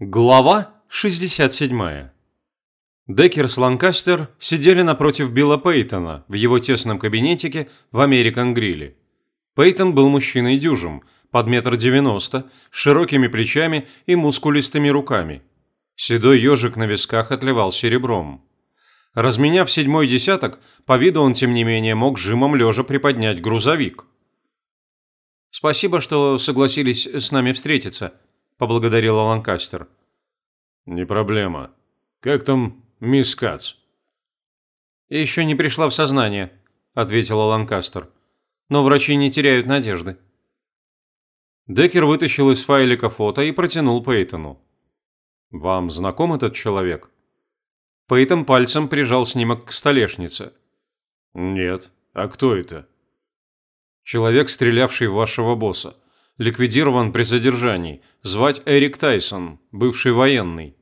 Глава 67. Деккер с Ланкастер сидели напротив Билла Пейтона в его тесном кабинетике в Американ Грилле. Пейтон был мужчиной дюжим, под метр девяносто, с широкими плечами и мускулистыми руками. Седой ежик на висках отливал серебром. Разменяв седьмой десяток, по виду он, тем не менее, мог жимом лежа приподнять грузовик. «Спасибо, что согласились с нами встретиться», – поблагодарила Ланкастер. «Не проблема. Как там мисс Кац?» «Еще не пришла в сознание», – ответила Ланкастер. «Но врачи не теряют надежды». Деккер вытащил из файлика фото и протянул Пейтону. «Вам знаком этот человек?» Пейтон пальцем прижал снимок к столешнице. «Нет. А кто это?» «Человек, стрелявший в вашего босса. Ликвидирован при задержании. Звать Эрик Тайсон, бывший военный».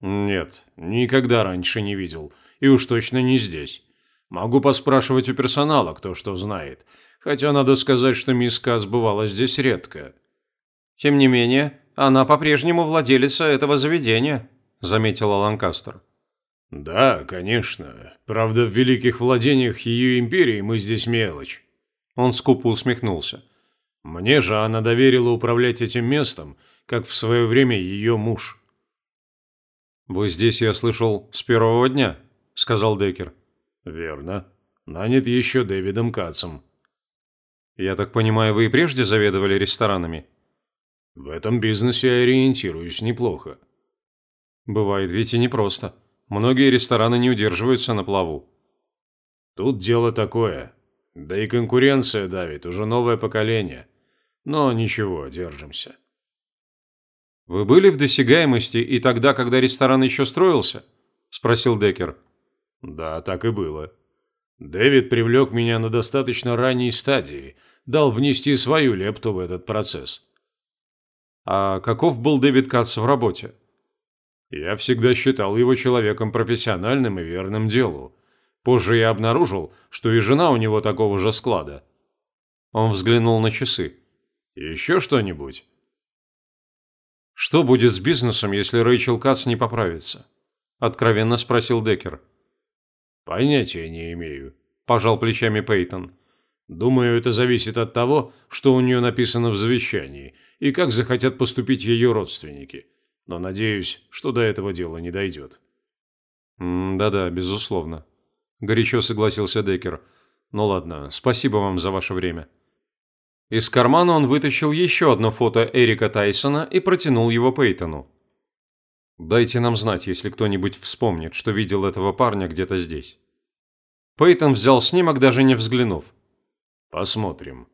«Нет, никогда раньше не видел. И уж точно не здесь. Могу поспрашивать у персонала, кто что знает. Хотя надо сказать, что мисс Каз бывала здесь редко». «Тем не менее, она по-прежнему владелица этого заведения», – заметила Ланкастер. «Да, конечно. Правда, в великих владениях ее империи мы здесь мелочь». Он скупо усмехнулся. «Мне же она доверила управлять этим местом, как в свое время ее муж». «Вы здесь, я слышал, с первого дня», – сказал Деккер. «Верно. Нанят еще Дэвидом Кацем». «Я так понимаю, вы и прежде заведовали ресторанами?» В этом бизнесе я ориентируюсь неплохо. Бывает ведь и непросто. Многие рестораны не удерживаются на плаву. Тут дело такое. Да и конкуренция давит, уже новое поколение. Но ничего, держимся. Вы были в досягаемости и тогда, когда ресторан еще строился? Спросил Деккер. Да, так и было. Дэвид привлек меня на достаточно ранней стадии, дал внести свою лепту в этот процесс. А каков был Дэвид Кац в работе? Я всегда считал его человеком профессиональным и верным делу. Позже я обнаружил, что и жена у него такого же склада. Он взглянул на часы. Еще что-нибудь? Что будет с бизнесом, если Рэйчел Кац не поправится? Откровенно спросил Деккер. Понятия не имею. Пожал плечами Пейтон. Думаю, это зависит от того, что у нее написано в завещании, и как захотят поступить ее родственники. Но надеюсь, что до этого дела не дойдет. «Да-да, безусловно», – горячо согласился Деккер. «Ну ладно, спасибо вам за ваше время». Из кармана он вытащил еще одно фото Эрика Тайсона и протянул его Пейтону. «Дайте нам знать, если кто-нибудь вспомнит, что видел этого парня где-то здесь». Пейтон взял снимок, даже не взглянув. Посмотрим.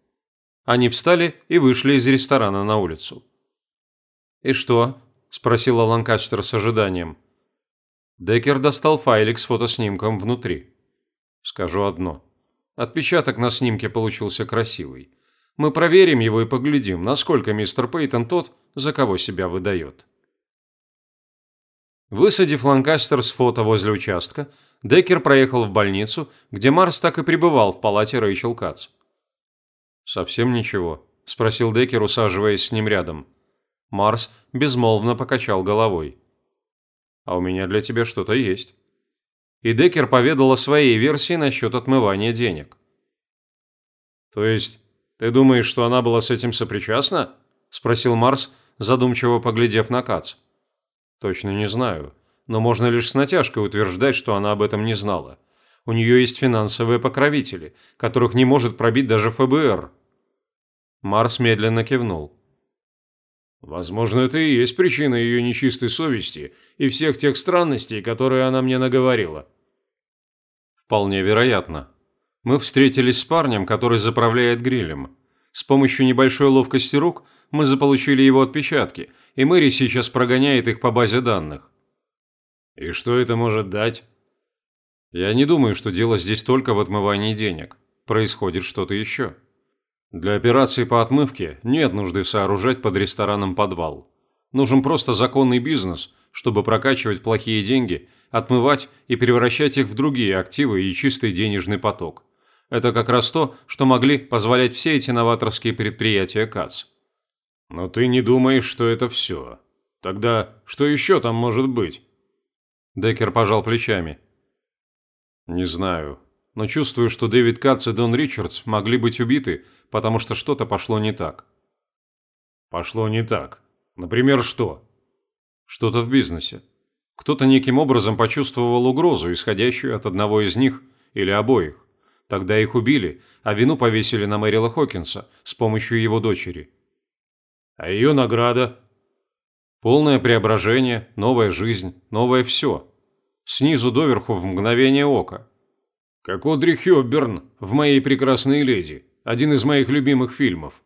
Они встали и вышли из ресторана на улицу. «И что?» – спросила Ланкастер с ожиданием. Деккер достал файлик с фотоснимком внутри. «Скажу одно. Отпечаток на снимке получился красивый. Мы проверим его и поглядим, насколько мистер Пейтон тот, за кого себя выдает». Высадив Ланкастер с фото возле участка, Деккер проехал в больницу, где Марс так и пребывал в палате Рэйчел Кац. «Совсем ничего?» – спросил Деккер, усаживаясь с ним рядом. Марс безмолвно покачал головой. «А у меня для тебя что-то есть». И Деккер поведал о своей версии насчет отмывания денег. «То есть ты думаешь, что она была с этим сопричастна?» – спросил Марс, задумчиво поглядев на Кац. «Точно не знаю, но можно лишь с натяжкой утверждать, что она об этом не знала. У нее есть финансовые покровители, которых не может пробить даже ФБР. Марс медленно кивнул. Возможно, это и есть причина ее нечистой совести и всех тех странностей, которые она мне наговорила. Вполне вероятно. Мы встретились с парнем, который заправляет грилем. С помощью небольшой ловкости рук мы заполучили его отпечатки, и Мэри сейчас прогоняет их по базе данных. И что это может дать? Я не думаю, что дело здесь только в отмывании денег. Происходит что-то еще. Для операции по отмывке нет нужды сооружать под рестораном подвал. Нужен просто законный бизнес, чтобы прокачивать плохие деньги, отмывать и превращать их в другие активы и чистый денежный поток. Это как раз то, что могли позволять все эти новаторские предприятия КАЦ. Но ты не думаешь, что это все. Тогда что еще там может быть? Деккер пожал плечами. Не знаю, но чувствую, что Дэвид Катц и Дон Ричардс могли быть убиты, потому что что-то пошло не так. Пошло не так. Например, что? Что-то в бизнесе. Кто-то неким образом почувствовал угрозу, исходящую от одного из них или обоих. Тогда их убили, а вину повесили на Мэрила Хокинса с помощью его дочери. А ее награда? Полное преображение, новая жизнь, новое все. Снизу доверху в мгновение ока. Как Одри Хёбберн в «Моей прекрасной леди», один из моих любимых фильмов.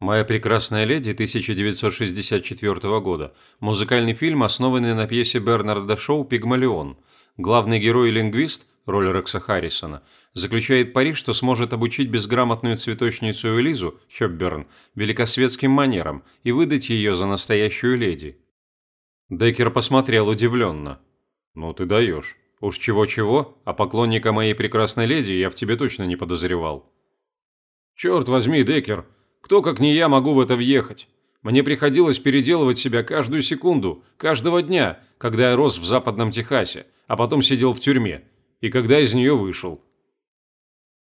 «Моя прекрасная леди» 1964 года. Музыкальный фильм, основанный на пьесе Бернарда Шоу «Пигмалион». Главный герой-лингвист, роль Рекса Харрисона, заключает пари, что сможет обучить безграмотную цветочницу Элизу, Хёбберн, великосветским манерам и выдать ее за настоящую леди. Деккер посмотрел удивленно. «Ну ты даешь. Уж чего-чего, а поклонника моей прекрасной леди я в тебе точно не подозревал. Черт возьми, Деккер, кто как не я могу в это въехать? Мне приходилось переделывать себя каждую секунду, каждого дня, когда я рос в западном Техасе, а потом сидел в тюрьме, и когда из нее вышел.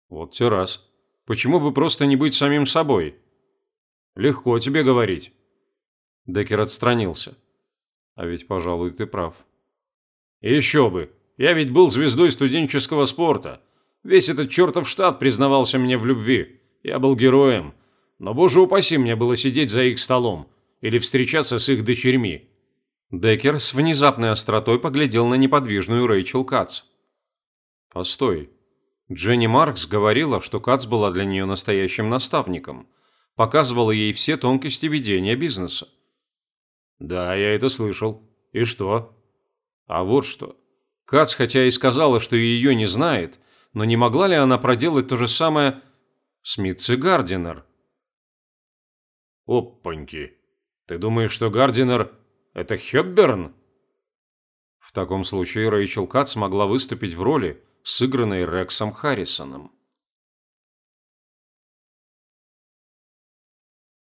Вот те раз. Почему бы просто не быть самим собой? Легко тебе говорить. Деккер отстранился. А ведь, пожалуй, ты прав. Еще бы. Я ведь был звездой студенческого спорта. Весь этот чертов штат признавался мне в любви. Я был героем. Но, боже упаси, мне было сидеть за их столом. Или встречаться с их дочерьми. Деккер с внезапной остротой поглядел на неподвижную Рэйчел Кац. «Постой. Дженни Маркс говорила, что Кац была для нее настоящим наставником. Показывала ей все тонкости ведения бизнеса. «Да, я это слышал. И что?» «А вот что. Кац хотя и сказала, что ее не знает, но не могла ли она проделать то же самое с Митци Гардинер?» «Опаньки. Ты думаешь, что Гардинер – это Хёбберн?» В таком случае Рэйчел Кац могла выступить в роли, сыгранной Рексом Харрисоном.